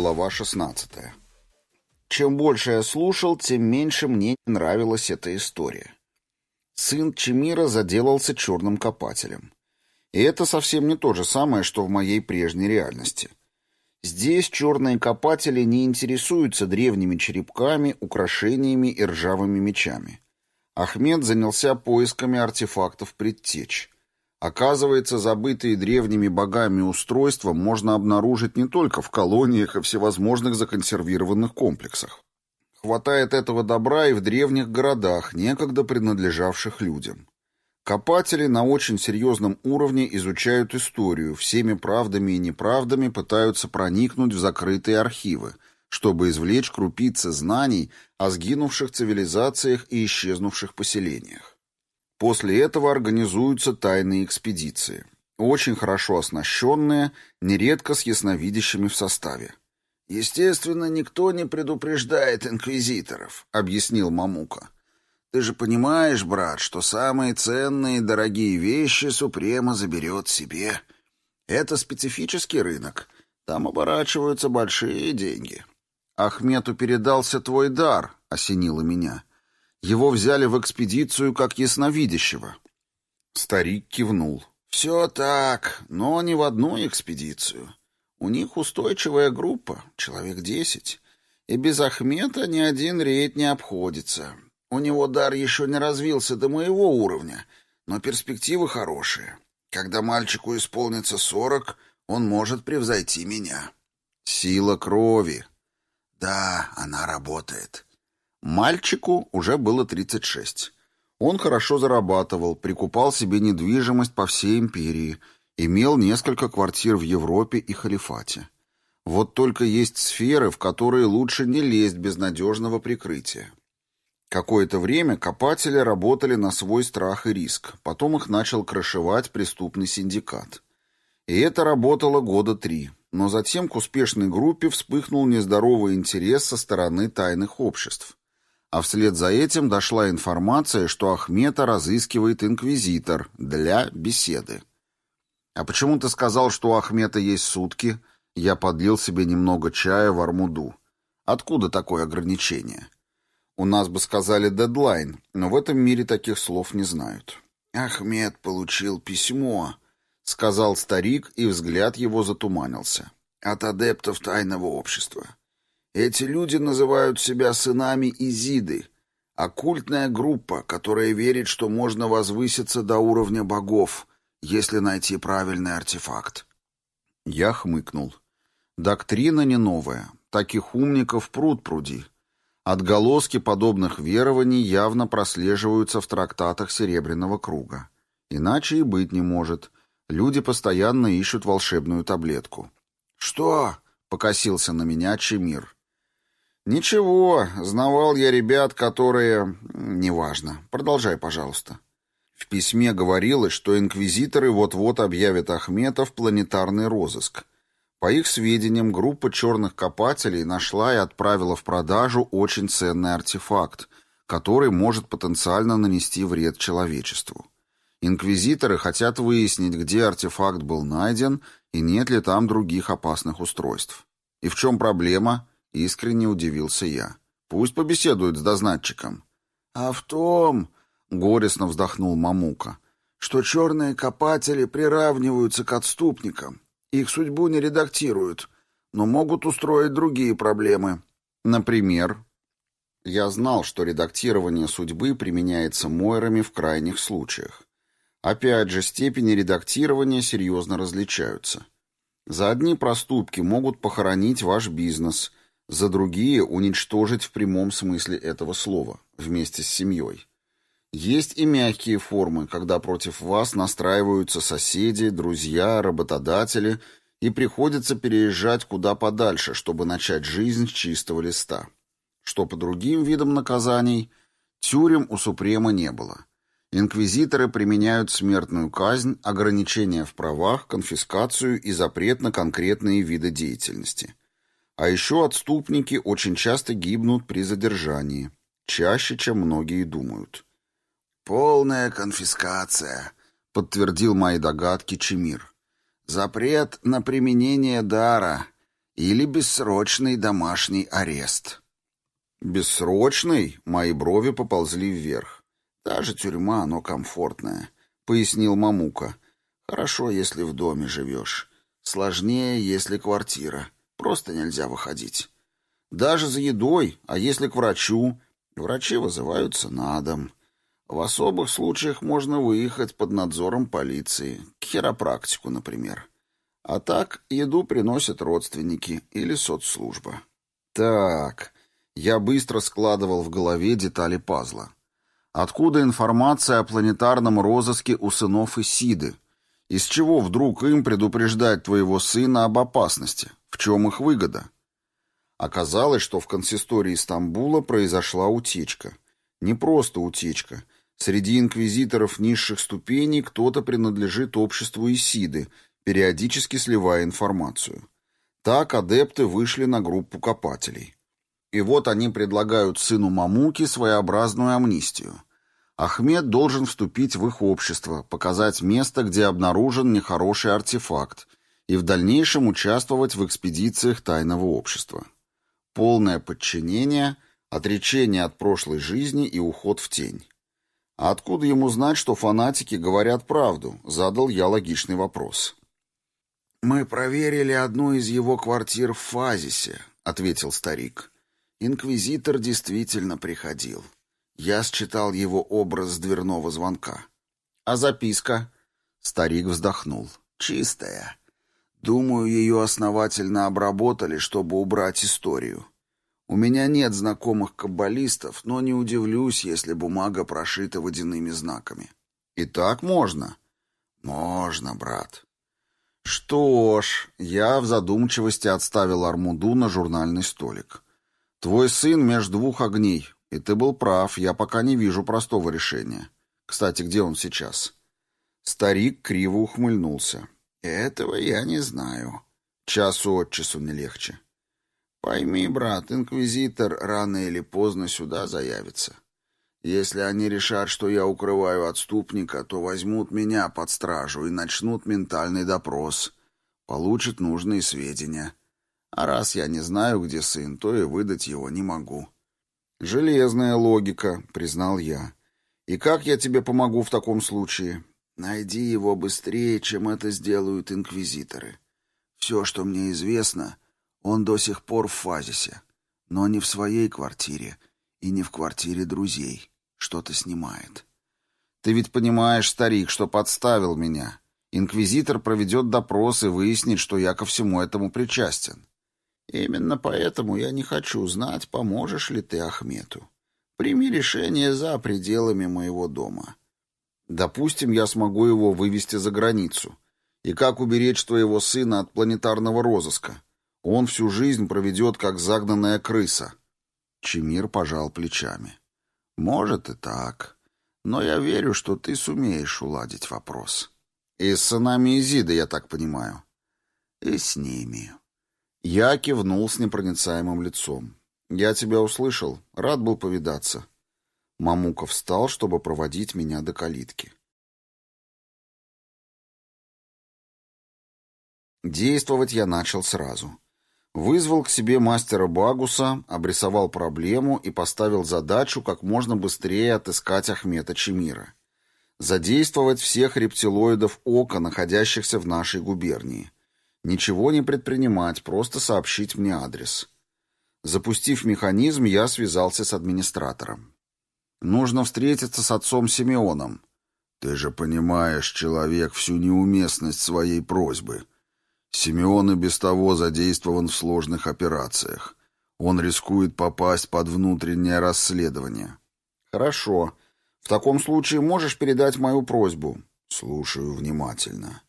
Глава 16. Чем больше я слушал, тем меньше мне нравилась эта история. Сын Чемира заделался черным копателем. И это совсем не то же самое, что в моей прежней реальности. Здесь черные копатели не интересуются древними черепками, украшениями и ржавыми мечами. Ахмед занялся поисками артефактов предтеч. Оказывается, забытые древними богами устройства можно обнаружить не только в колониях и всевозможных законсервированных комплексах. Хватает этого добра и в древних городах, некогда принадлежавших людям. Копатели на очень серьезном уровне изучают историю, всеми правдами и неправдами пытаются проникнуть в закрытые архивы, чтобы извлечь крупицы знаний о сгинувших цивилизациях и исчезнувших поселениях. После этого организуются тайные экспедиции, очень хорошо оснащенные, нередко с ясновидящими в составе. «Естественно, никто не предупреждает инквизиторов», — объяснил Мамука. «Ты же понимаешь, брат, что самые ценные и дорогие вещи Супрема заберет себе. Это специфический рынок, там оборачиваются большие деньги». «Ахмету передался твой дар», — осенило меня. Его взяли в экспедицию как ясновидящего. Старик кивнул. «Все так, но не в одну экспедицию. У них устойчивая группа, человек десять, и без Ахмета ни один рейд не обходится. У него дар еще не развился до моего уровня, но перспективы хорошие. Когда мальчику исполнится сорок, он может превзойти меня. Сила крови. Да, она работает. Мальчику уже было 36. Он хорошо зарабатывал, прикупал себе недвижимость по всей империи, имел несколько квартир в Европе и халифате. Вот только есть сферы, в которые лучше не лезть без надежного прикрытия. Какое-то время копатели работали на свой страх и риск, потом их начал крышевать преступный синдикат. И это работало года три, но затем к успешной группе вспыхнул нездоровый интерес со стороны тайных обществ. А вслед за этим дошла информация, что Ахмета разыскивает инквизитор для беседы. «А почему ты сказал, что у Ахмета есть сутки?» Я подлил себе немного чая в армуду. «Откуда такое ограничение?» «У нас бы сказали дедлайн, но в этом мире таких слов не знают». «Ахмед получил письмо», — сказал старик, и взгляд его затуманился. «От адептов тайного общества. Эти люди называют себя сынами Изиды, оккультная группа, которая верит, что можно возвыситься до уровня богов, если найти правильный артефакт. Я хмыкнул. Доктрина не новая. Таких умников пруд пруди. Отголоски подобных верований явно прослеживаются в трактатах Серебряного круга. Иначе и быть не может. Люди постоянно ищут волшебную таблетку. «Что?» — покосился на меня Чемир. «Ничего, знавал я ребят, которые... Неважно. Продолжай, пожалуйста». В письме говорилось, что инквизиторы вот-вот объявят Ахмета в планетарный розыск. По их сведениям, группа черных копателей нашла и отправила в продажу очень ценный артефакт, который может потенциально нанести вред человечеству. Инквизиторы хотят выяснить, где артефакт был найден и нет ли там других опасных устройств. И в чем проблема? Искренне удивился я. Пусть побеседует с дознатчиком. А в том, горестно вздохнул Мамука, что черные копатели приравниваются к отступникам. Их судьбу не редактируют, но могут устроить другие проблемы. Например, я знал, что редактирование судьбы применяется Мойрами в крайних случаях. Опять же, степени редактирования серьезно различаются. За одни проступки могут похоронить ваш бизнес, за другие уничтожить в прямом смысле этого слова, вместе с семьей. Есть и мягкие формы, когда против вас настраиваются соседи, друзья, работодатели, и приходится переезжать куда подальше, чтобы начать жизнь с чистого листа. Что по другим видам наказаний, тюрем у Супрема не было. Инквизиторы применяют смертную казнь, ограничения в правах, конфискацию и запрет на конкретные виды деятельности. А еще отступники очень часто гибнут при задержании, чаще, чем многие думают. «Полная конфискация», — подтвердил мои догадки Чемир. «Запрет на применение дара. или бессрочный домашний арест. Бессрочный? Мои брови поползли вверх. Даже тюрьма, но комфортная, пояснил Мамука. Хорошо, если в доме живешь. Сложнее, если квартира. Просто нельзя выходить. Даже за едой, а если к врачу? Врачи вызываются на дом. В особых случаях можно выехать под надзором полиции, к хиропрактику, например. А так еду приносят родственники или соцслужба. Так, я быстро складывал в голове детали пазла. Откуда информация о планетарном розыске у сынов Исиды? Из чего вдруг им предупреждать твоего сына об опасности? В чем их выгода? Оказалось, что в консистории Стамбула произошла утечка. Не просто утечка — Среди инквизиторов низших ступеней кто-то принадлежит обществу Исиды, периодически сливая информацию. Так адепты вышли на группу копателей. И вот они предлагают сыну Мамуки своеобразную амнистию. Ахмед должен вступить в их общество, показать место, где обнаружен нехороший артефакт, и в дальнейшем участвовать в экспедициях тайного общества. Полное подчинение, отречение от прошлой жизни и уход в тень. А откуда ему знать, что фанатики говорят правду? Задал я логичный вопрос. «Мы проверили одну из его квартир в Фазисе», — ответил старик. «Инквизитор действительно приходил. Я считал его образ дверного звонка». «А записка?» Старик вздохнул. «Чистая. Думаю, ее основательно обработали, чтобы убрать историю. У меня нет знакомых каббалистов, но не удивлюсь, если бумага прошита водяными знаками. И так можно? Можно, брат. Что ж, я в задумчивости отставил армуду на журнальный столик. Твой сын между двух огней, и ты был прав, я пока не вижу простого решения. Кстати, где он сейчас? Старик криво ухмыльнулся. Этого я не знаю. Часу от часу не легче. Пойми, брат, инквизитор рано или поздно сюда заявится. Если они решат, что я укрываю отступника, то возьмут меня под стражу и начнут ментальный допрос. Получат нужные сведения. А раз я не знаю, где сын, то и выдать его не могу. «Железная логика», — признал я. «И как я тебе помогу в таком случае?» «Найди его быстрее, чем это сделают инквизиторы. Все, что мне известно...» Он до сих пор в фазисе, но не в своей квартире и не в квартире друзей. Что-то снимает. Ты ведь понимаешь, старик, что подставил меня. Инквизитор проведет допрос и выяснит, что я ко всему этому причастен. Именно поэтому я не хочу знать, поможешь ли ты Ахмету. Прими решение за пределами моего дома. Допустим, я смогу его вывести за границу. И как уберечь твоего сына от планетарного розыска? Он всю жизнь проведет, как загнанная крыса. Чемир пожал плечами. Может и так. Но я верю, что ты сумеешь уладить вопрос. И с сынами Изида, я так понимаю. И с ними. Я кивнул с непроницаемым лицом. Я тебя услышал. Рад был повидаться. Мамука встал, чтобы проводить меня до калитки. Действовать я начал сразу. Вызвал к себе мастера Багуса, обрисовал проблему и поставил задачу как можно быстрее отыскать Ахмета Чемира. Задействовать всех рептилоидов ока, находящихся в нашей губернии. Ничего не предпринимать, просто сообщить мне адрес. Запустив механизм, я связался с администратором. Нужно встретиться с отцом Симеоном. Ты же понимаешь, человек, всю неуместность своей просьбы — Симеон и без того задействован в сложных операциях. Он рискует попасть под внутреннее расследование. Хорошо. В таком случае можешь передать мою просьбу? Слушаю внимательно.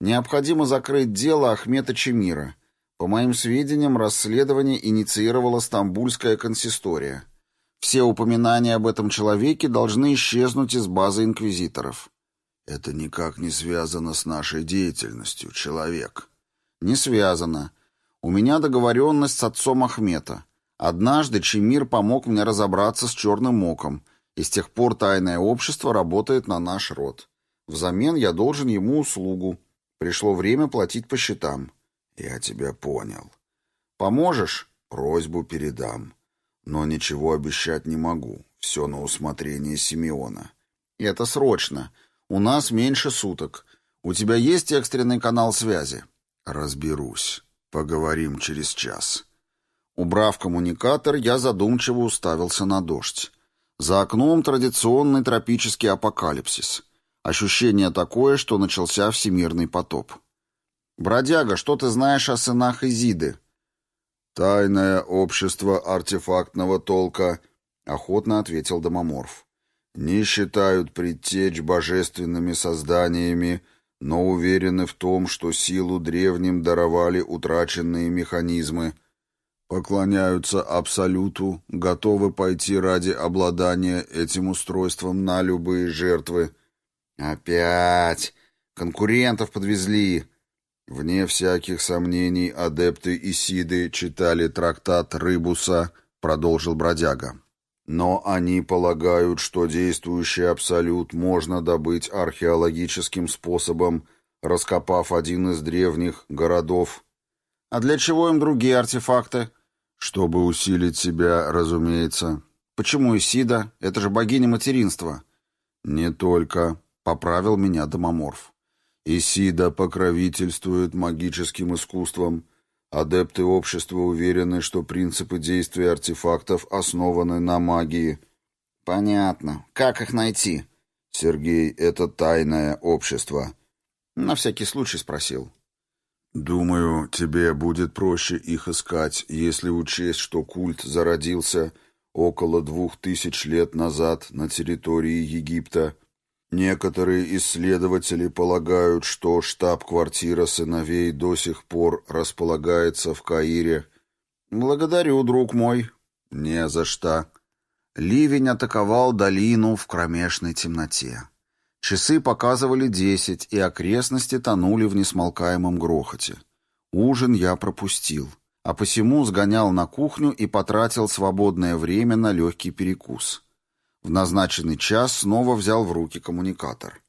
Необходимо закрыть дело Ахмета Чемира. По моим сведениям, расследование инициировала Стамбульская консистория. Все упоминания об этом человеке должны исчезнуть из базы инквизиторов. Это никак не связано с нашей деятельностью, человек. Не связано. У меня договоренность с отцом Ахмета. Однажды Чемир помог мне разобраться с черным оком, и с тех пор тайное общество работает на наш род. Взамен я должен ему услугу. Пришло время платить по счетам. Я тебя понял. Поможешь? Просьбу передам. Но ничего обещать не могу. Все на усмотрение Симеона. Это срочно. У нас меньше суток. У тебя есть экстренный канал связи? Разберусь. Поговорим через час. Убрав коммуникатор, я задумчиво уставился на дождь. За окном традиционный тропический апокалипсис. Ощущение такое, что начался всемирный потоп. «Бродяга, что ты знаешь о сынах Изиды?» «Тайное общество артефактного толка», — охотно ответил Домоморф. «Не считают предтечь божественными созданиями, но уверены в том, что силу древним даровали утраченные механизмы» поклоняются Абсолюту, готовы пойти ради обладания этим устройством на любые жертвы. Опять! Конкурентов подвезли! Вне всяких сомнений адепты Исиды читали трактат Рыбуса, продолжил бродяга. Но они полагают, что действующий Абсолют можно добыть археологическим способом, раскопав один из древних городов. А для чего им другие артефакты? Чтобы усилить себя, разумеется. Почему Исида? Это же богиня материнства. Не только, поправил меня Домоморф. Исида покровительствует магическим искусствам. Адепты общества уверены, что принципы действия артефактов основаны на магии. Понятно. Как их найти? Сергей, это тайное общество. На всякий случай спросил. Думаю, тебе будет проще их искать, если учесть, что культ зародился около двух тысяч лет назад на территории Египта. Некоторые исследователи полагают, что штаб-квартира сыновей до сих пор располагается в Каире. Благодарю, друг мой. Не за что. Ливень атаковал долину в кромешной темноте. Часы показывали десять, и окрестности тонули в несмолкаемом грохоте. Ужин я пропустил, а посему сгонял на кухню и потратил свободное время на легкий перекус. В назначенный час снова взял в руки коммуникатор.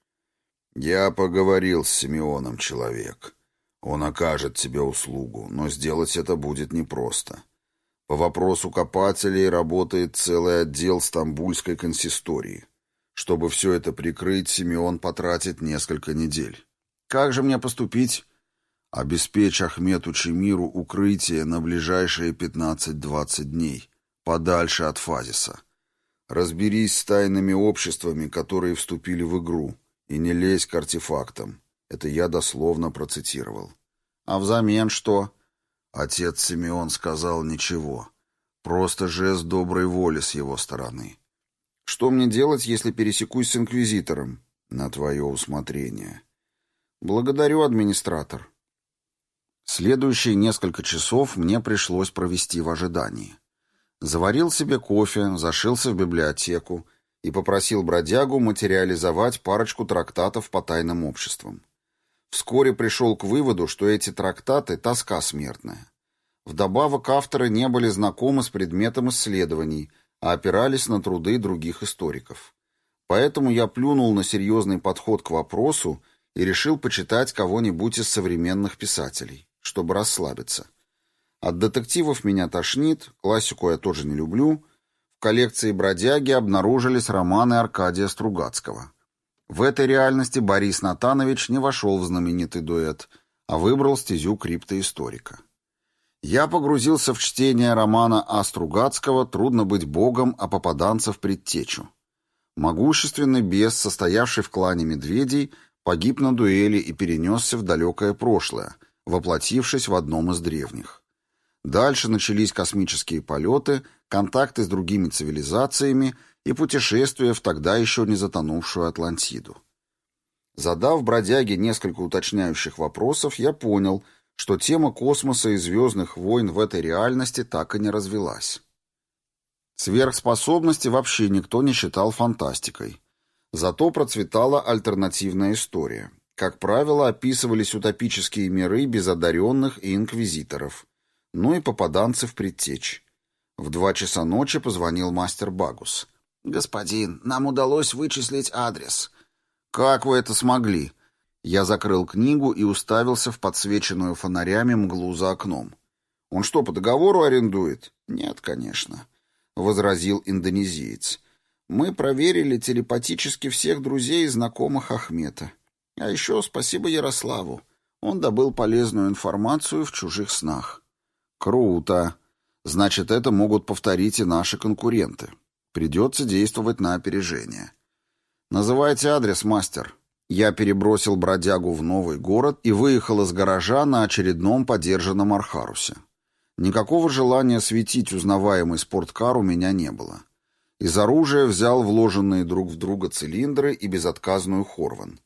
«Я поговорил с Симеоном, человек. Он окажет тебе услугу, но сделать это будет непросто. По вопросу копателей работает целый отдел Стамбульской консистории». Чтобы все это прикрыть, Симеон потратит несколько недель. Как же мне поступить? Обеспечь Ахмету Чемиру укрытие на ближайшие 15-20 дней, подальше от Фазиса. Разберись с тайными обществами, которые вступили в игру, и не лезь к артефактам. Это я дословно процитировал. А взамен что? Отец Симеон сказал ничего. Просто жест доброй воли с его стороны. Что мне делать, если пересекусь с инквизитором? На твое усмотрение. Благодарю, администратор. Следующие несколько часов мне пришлось провести в ожидании. Заварил себе кофе, зашился в библиотеку и попросил бродягу материализовать парочку трактатов по тайным обществам. Вскоре пришел к выводу, что эти трактаты — тоска смертная. Вдобавок авторы не были знакомы с предметом исследований — а опирались на труды других историков. Поэтому я плюнул на серьезный подход к вопросу и решил почитать кого-нибудь из современных писателей, чтобы расслабиться. От детективов меня тошнит, классику я тоже не люблю. В коллекции «Бродяги» обнаружились романы Аркадия Стругацкого. В этой реальности Борис Натанович не вошел в знаменитый дуэт, а выбрал стезю криптоисторика. Я погрузился в чтение романа А. Стругацкого «Трудно быть богом, а попаданцев предтечу». Могущественный бес, состоявший в клане медведей, погиб на дуэли и перенесся в далекое прошлое, воплотившись в одном из древних. Дальше начались космические полеты, контакты с другими цивилизациями и путешествия в тогда еще не затонувшую Атлантиду. Задав бродяге несколько уточняющих вопросов, я понял – что тема космоса и звездных войн в этой реальности так и не развелась. Сверхспособности вообще никто не считал фантастикой. Зато процветала альтернативная история. Как правило, описывались утопические миры без одаренных и инквизиторов, ну и попаданцы в предтечь. В два часа ночи позвонил мастер Багус. «Господин, нам удалось вычислить адрес». «Как вы это смогли?» Я закрыл книгу и уставился в подсвеченную фонарями мглу за окном. Он что, по договору арендует? Нет, конечно, возразил индонезиец. Мы проверили телепатически всех друзей и знакомых Ахмета. А еще спасибо Ярославу. Он добыл полезную информацию в чужих снах. Круто. Значит, это могут повторить и наши конкуренты. Придется действовать на опережение. Называйте адрес, мастер. Я перебросил бродягу в новый город и выехал из гаража на очередном подержанном Архарусе. Никакого желания светить узнаваемый спорткар у меня не было. Из оружия взял вложенные друг в друга цилиндры и безотказную Хорван.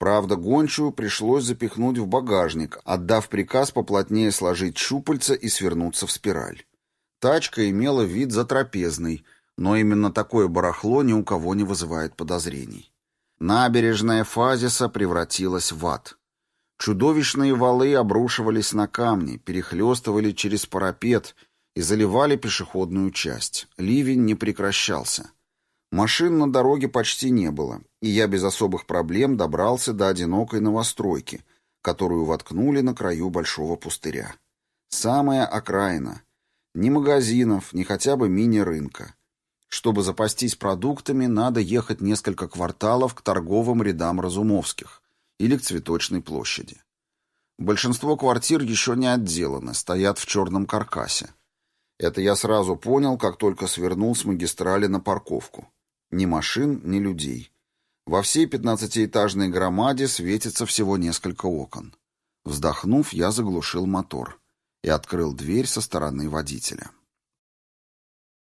Правда, гончую пришлось запихнуть в багажник, отдав приказ поплотнее сложить щупальца и свернуться в спираль. Тачка имела вид затрапезный, но именно такое барахло ни у кого не вызывает подозрений. Набережная Фазиса превратилась в ад. Чудовищные валы обрушивались на камни, перехлестывали через парапет и заливали пешеходную часть. Ливень не прекращался. Машин на дороге почти не было, и я без особых проблем добрался до одинокой новостройки, которую воткнули на краю большого пустыря. Самая окраина. Ни магазинов, ни хотя бы мини-рынка. Чтобы запастись продуктами, надо ехать несколько кварталов к торговым рядам Разумовских или к Цветочной площади. Большинство квартир еще не отделаны, стоят в черном каркасе. Это я сразу понял, как только свернул с магистрали на парковку. Ни машин, ни людей. Во всей пятнадцатиэтажной громаде светится всего несколько окон. Вздохнув, я заглушил мотор и открыл дверь со стороны водителя.